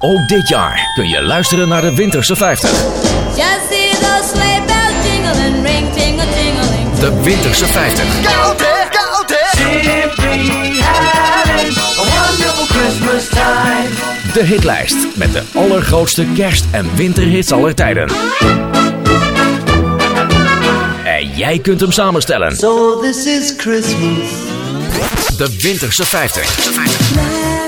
Ook dit jaar kun je luisteren naar de Winterse 50. Just see those sleigh bells jingling, ring tingle tingling. De Winterse 50. Koud hè, koud hè. Simply having a wonderful Christmas time. De hitlijst met de allergrootste kerst- en winterhits aller tijden. En jij kunt hem samenstellen. So this is Christmas. De Winterse 50. Last Christmas.